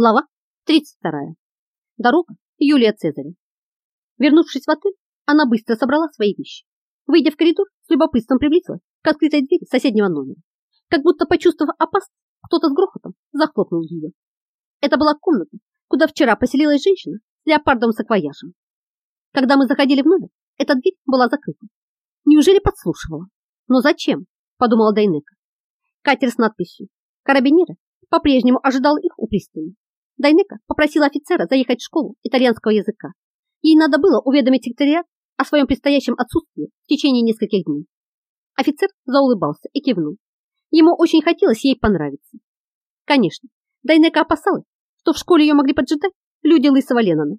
Глава 32. Дорога Юлия Цезаря. Вернувшись в отель, она быстро собрала свои вещи. Выйдя в коридор, с любопытством приблизилась к открытой двери соседнего номера. Как будто почувствовав опасность, кто-то с грохотом захлопнул ее. Это была комната, куда вчера поселилась женщина с леопардовым саквояжем. Когда мы заходили в номер, эта дверь была закрыта. Неужели подслушивала? Но зачем? Подумала Дайнека. Катер с надписью «Карабинеры» по-прежнему ожидал их у пристани. Дайнека попросила офицера заехать в школу итальянского языка. Ей надо было уведомить секретариат о своем предстоящем отсутствии в течение нескольких дней. Офицер заулыбался и кивнул. Ему очень хотелось ей понравиться. Конечно, Дайнека опасалась, что в школе ее могли поджидать люди Лысого Леннона.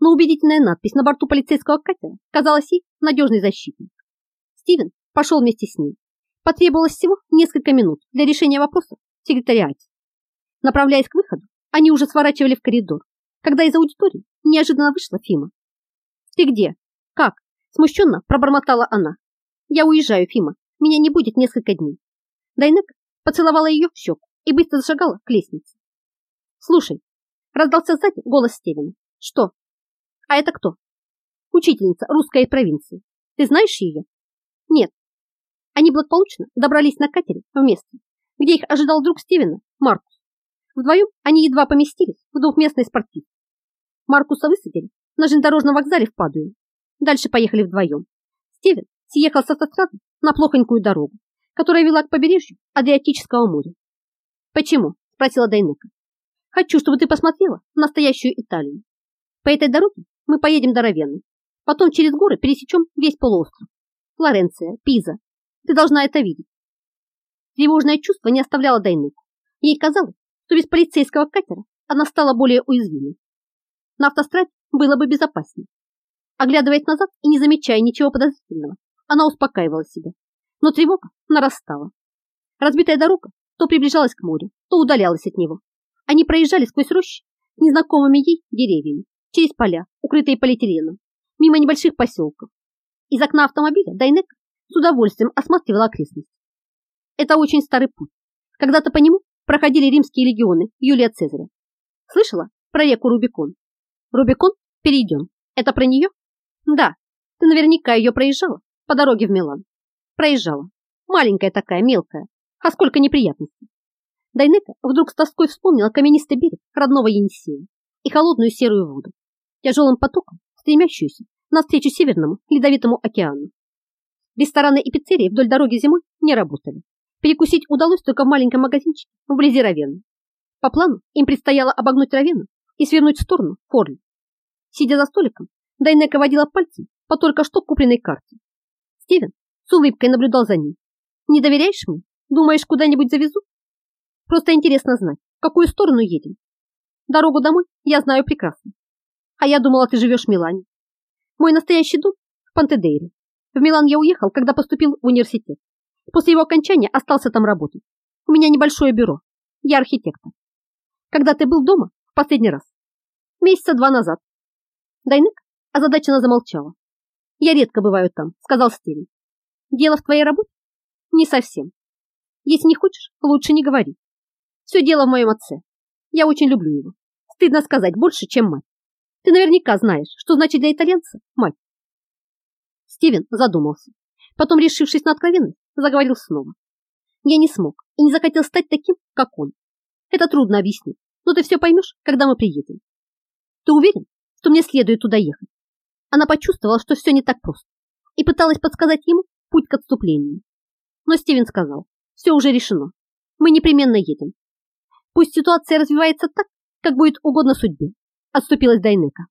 Но убедительная надпись на борту полицейского катера казалась ей надежной защитой. Стивен пошел вместе с ней. Потребовалось всего несколько минут для решения вопроса в секретариате. Направляясь к выходу, они уже сворачивали в коридор, когда из аудитории неожиданно вышла Фима. «Ты где? Как?» Смущенно пробормотала она. «Я уезжаю, Фима. Меня не будет несколько дней». Дайнек поцеловала ее в щеку и быстро зашагала к лестнице. «Слушай», раздался сзади голос Стивена. «Что? А это кто?» «Учительница русской провинции. Ты знаешь ее?» «Нет». Они благополучно добрались на катере в место, где их ожидал друг Стивена, Маркус. Вдвоем они едва поместились в двухместной спортивке. Маркуса высадили на железнодорожном вокзале в Падуе. Дальше поехали вдвоем. Стивен съехал с автострады на плохонькую дорогу, которая вела к побережью Адриатического моря. «Почему?» – спросила Дайнека. «Хочу, чтобы ты посмотрела настоящую Италию. По этой дороге мы поедем до Равенны. Потом через горы пересечем весь полуостров. Флоренция, Пиза. Ты должна это видеть». Тревожное чувство не оставляло Дайнеку. Ей казалось, что без полицейского катера она стала более уязвимой. На автостраде было бы безопаснее. Оглядываясь назад и не замечая ничего подозрительного, она успокаивала себя. Но тревога нарастала. Разбитая дорога то приближалась к морю, то удалялась от него. Они проезжали сквозь рощи незнакомыми ей деревьями, через поля, укрытые полиэтиленом, мимо небольших поселков. Из окна автомобиля Дайнек с удовольствием осматривала окрестность. Это очень старый путь. Когда-то по нему проходили римские легионы Юлия Цезаря. Слышала про реку Рубикон? Рубикон перейдем. Это про нее? Да, ты наверняка ее проезжала по дороге в Милан. Проезжала. Маленькая такая, мелкая. А сколько неприятностей. Дайнека вдруг с тоской вспомнила каменистый берег родного Енисея и холодную серую воду, тяжелым потоком, стремящуюся навстречу Северному Ледовитому океану. Рестораны и пиццерии вдоль дороги зимой не работали. Перекусить удалось только в маленьком магазинчике вблизи Равены. По плану им предстояло обогнуть Равену и свернуть в сторону Форли. Сидя за столиком, Дайнека водила пальцем по только что купленной карте. Стивен с улыбкой наблюдал за ним. «Не доверяешь мне? Думаешь, куда-нибудь завезу?» «Просто интересно знать, в какую сторону едем. Дорогу домой я знаю прекрасно. А я думала, ты живешь в Милане. Мой настоящий дом в Пантедейре. В Милан я уехал, когда поступил в университет. После его окончания остался там работать. У меня небольшое бюро. Я архитектор. Когда ты был дома в последний раз? Месяца два назад. Дайнык озадаченно замолчала. Я редко бываю там, сказал Стивен. Дело в твоей работе? Не совсем. Если не хочешь, лучше не говори. Все дело в моем отце. Я очень люблю его. Стыдно сказать больше, чем мать. Ты наверняка знаешь, что значит для итальянца мать. Стивен задумался. Потом, решившись на откровенность, заговорил снова. Я не смог и не захотел стать таким, как он. Это трудно объяснить, но ты все поймешь, когда мы приедем. Ты уверен, что мне следует туда ехать? Она почувствовала, что все не так просто, и пыталась подсказать ему путь к отступлению. Но Стивен сказал, все уже решено. Мы непременно едем. Пусть ситуация развивается так, как будет угодно судьбе, отступилась Дайнека.